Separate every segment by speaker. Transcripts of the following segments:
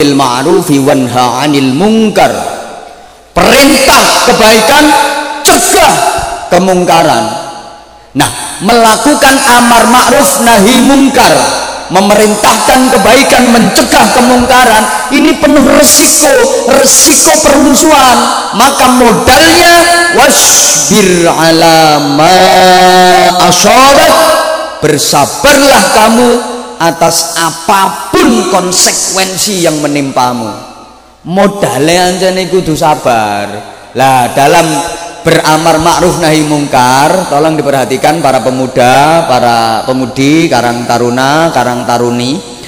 Speaker 1: bil ma'rufi wanha 'anil munkar. Perintah kebaikan cegah kemungkaran. Nah melakukan amar ma'ruf nahi mungkar memerintahkan kebaikan mencegah kemungkaran ini penuh resiko resiko permusuhan. Maka modalnya wasbir ala ma bersabarlah kamu atas apa pun konsekuensi yang menimpamu. Modalnya anjane kudu sabar. Lah dalam beramar ma'ruf nahi mungkar tolong diperhatikan para pemuda para pemudi karang taruna karang taruni.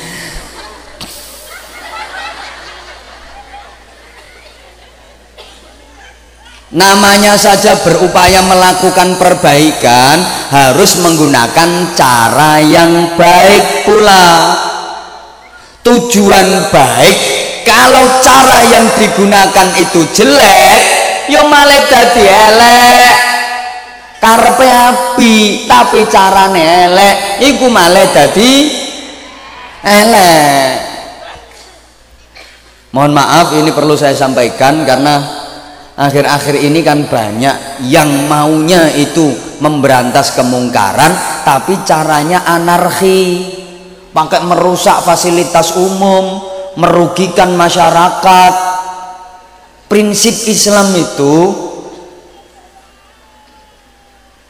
Speaker 1: Namanya saja berupaya melakukan perbaikan harus menggunakan cara yang baik pula tujuan baik kalau cara yang digunakan itu jelek yo malah dadi elek. Karpe api tapi carane elek iku malah dadi elek. Mohon maaf ini perlu saya sampaikan karena akhir-akhir ini kan banyak yang maunya itu memberantas kemungkaran tapi caranya anarki pakai merusak fasilitas umum merugikan masyarakat. Prinsip Islam itu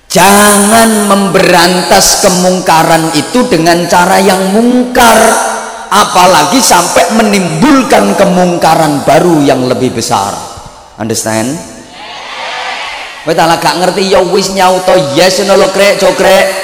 Speaker 1: jangan memberantas kemungkaran itu dengan cara yang mungkar apalagi sampai menimbulkan kemungkaran baru yang lebih besar. Understand? Tak gak ngerti ya wis nyauto yes ngono krek cokrek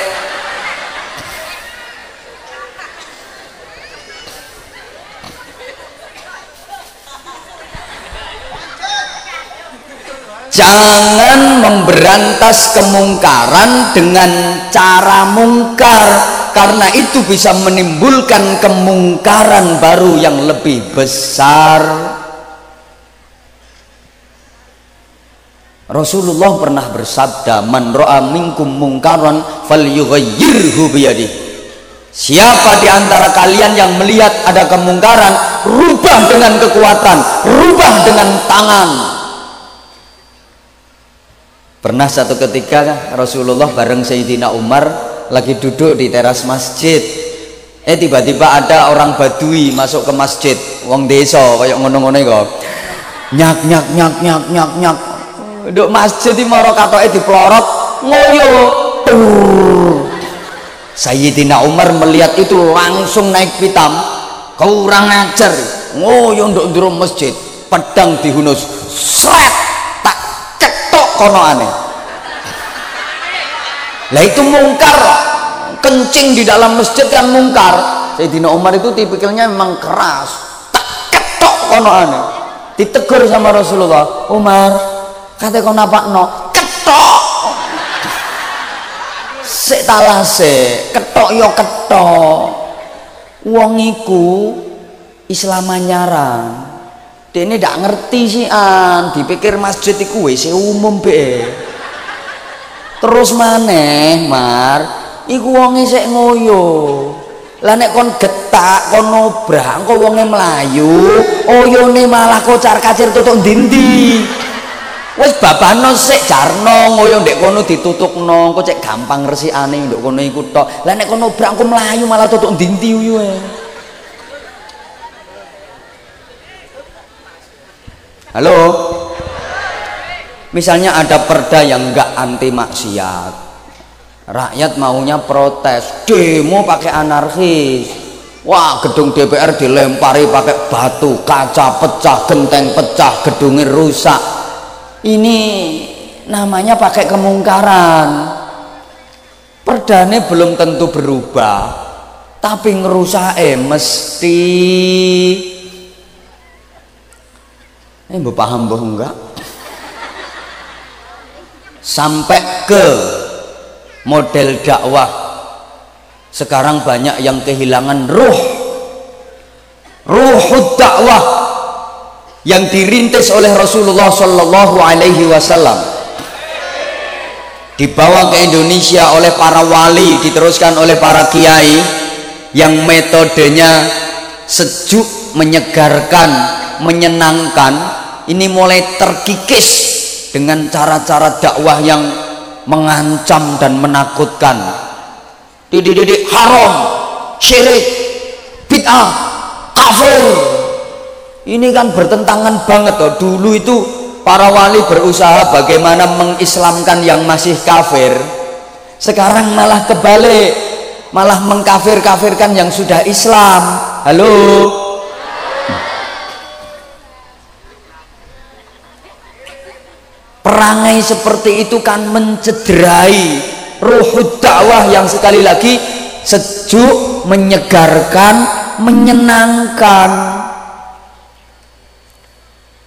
Speaker 1: Jangan memberantas kemungkaran dengan cara mungkar karena itu bisa menimbulkan kemungkaran baru yang lebih besar. Rasulullah pernah bersabda man ra'a minkum mungkaran falyughayyirhu biyadi Siapa di antara kalian yang melihat ada kemungkaran rubah dengan kekuatan rubah dengan tangan Pernah satu ketika Rasulullah bareng Sayyidina Umar lagi duduk di teras masjid eh tiba-tiba ada orang badui masuk ke masjid wong desa kayak ngono-ngono kok nyak nyak nyak nyak nyak nyak Duk masjid di moro katoke dipelorot ngoyo. Sayyidina Umar melihat itu langsung naik pitam. Kurang ajar. Ngoyo nduk nduro masjid. Pedang dihunus. Sret kono aneh. Lah itu mungkar. Kencing di dalam masjid kan mungkar. Sayyidina Umar itu tipikalnya memang keras. Tak ketok kono aneh. Ditegur sama Rasulullah. Umar, kata kau napak no ketok sik talase ketok yo ketok wong iku Islam nyarang ini tidak ngerti sih an dipikir masjid iku WC umum be. Terus maneh mar iku wonge sik ngoyo. Lah nek kon getak kon nobrang kok wonge melayu oyone malah kocar kacir tutuk dindi wis babano sik jarno ngoyo ndek kono ditutukno engko cek gampang resikane ndek kono iku tok. Lah nek kono brangku mlayu malah tutuk dinti uyu halo? Misalnya ada perda yang enggak anti maksiat. Rakyat maunya protes demo pakai anarkis. Wah gedung DPR dilempari pakai batu kaca pecah genteng pecah gedungnya rusak. Ini namanya pakai kemungkaran. Perdane belum tentu berubah tapi ngerusak eh mesti eh bu paham bu enggak? Sampai ke model dakwah. Sekarang banyak yang kehilangan ruh. Ruh dakwah yang dirintis oleh Rasulullah Shallallahu Alaihi Wasallam. Dibawa ke Indonesia oleh para wali diteruskan oleh para kiai yang metodenya sejuk menyegarkan menyenangkan ini mulai terkikis dengan cara-cara dakwah yang mengancam dan menakutkan. Dididik haram syirik bid'ah kafir. Ini kan bertentangan banget loh dulu itu para wali berusaha bagaimana mengislamkan yang masih kafir. Sekarang malah kebalik malah mengkafir-kafirkan yang sudah Islam. Halo perangai seperti itu kan mencederai ruh dakwah yang sekali lagi sejuk menyegarkan menyenangkan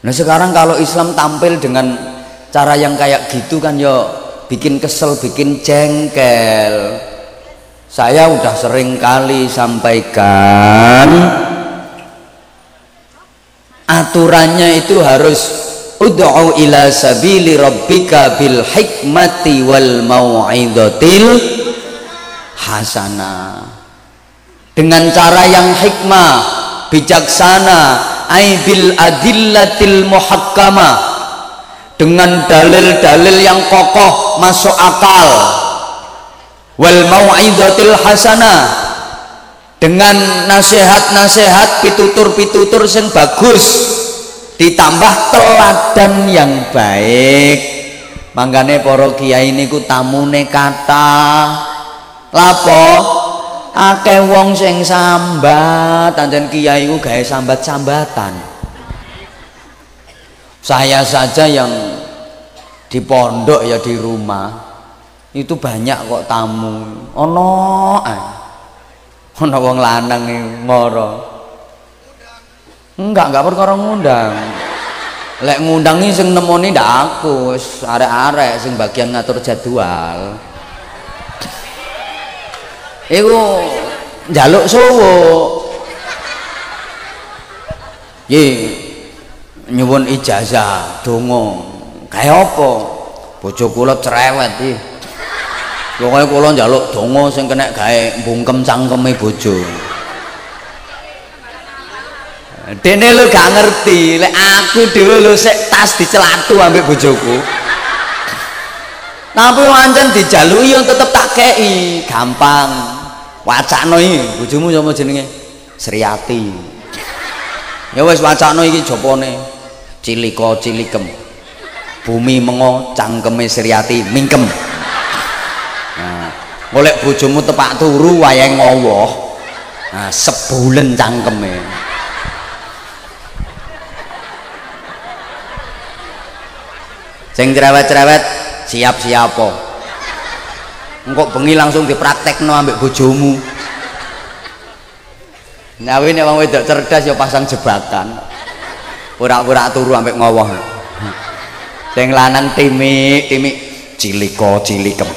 Speaker 1: Nah sekarang kalau Islam tampil dengan cara yang kayak gitu kan yo bikin kesel, bikin jengkel. Saya udah sering kali sampaikan aturannya itu harus ud'u ila sabili rabbika bil hikmati wal mau'izatil hasanah. Dengan cara yang hikmah, bijaksana, aibil adillatil muhakkama dengan dalil-dalil yang kokoh masuk akal. Wal mau'izatil hasanah. Dengan nasihat-nasihat pitutur-pitutur yang bagus ditambah teladan yang baik. Mangkane para kiai niku tamune kata lapo akeh wong sing sambat anjen kiai ku gawe sambat-sambatan. Saya saja yang di pondok ya di rumah itu banyak kok tamu. Ono ono wong lanang ngoro enggak enggak perkara ngundang. Lek ngundangi sing nemoni ndak aku arek-arek sing bagian ngatur jadwal. Iku njaluk sowo ye nyuwun ijazah donga. Kaya apa? Bojo kula cerewet iki. Pokoke kula njaluk donga sing kena gawe mbungkem cangkeme bojo dene lu gak ngerti. Lek aku dhewe lu sik tas dicelatu ambek bojoku. Tapi wancen dijalui yang tetep tak kei gampang. Wacana iki bojomu sapa jenenge? Sriati ya wis wacana iki jopone. Cilika cilikem. Bumi mengo cangkeme Sriati mingkem. Nah golek bojomu tepak turu wayahe ngowoh. Nah sebulen cangkeme sing cerewet-cerewet siap-siap engkau bengi langsung dipraktekno ambek bojomu Nawi nek wong wedok cerdas ya pasang jebakan. Ora-ora turu ambek ngowoh. Sing lanang timik, timik ciliko cilikem.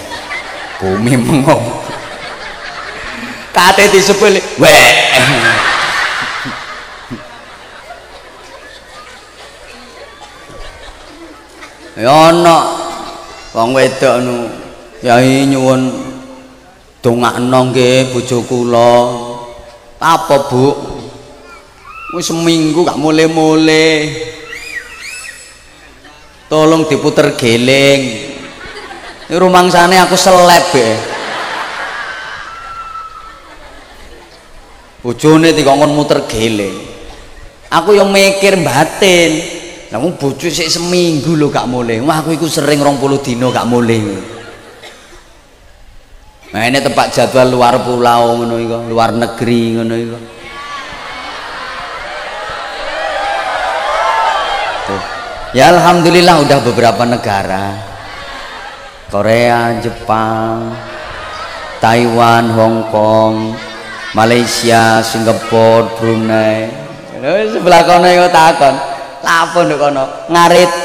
Speaker 1: Bumi mengo. Kate disebul, weh. Ya ana wong wedok nu Yai nyuwun dongakno nggih bojo kula. Apa, Bu? Wis seminggu gak mulai-mulai. Tolong diputer geling. Rumangsane aku seleb. Bojone dikongkon muter geling. Aku yang mikir batin. Namun bojo sik seminggu lho gak mulai. Wah aku iku sering 20 dino gak mulai. Nah ini tempat jadwal luar pulau ngono iku, luar negeri ngono. Tuh. Ya alhamdulillah udah beberapa negara. Korea, Jepang, Taiwan, Hong Kong, Malaysia, Singapura, Brunei. Sebelah kono iku takon. lapun kono. Ngarit.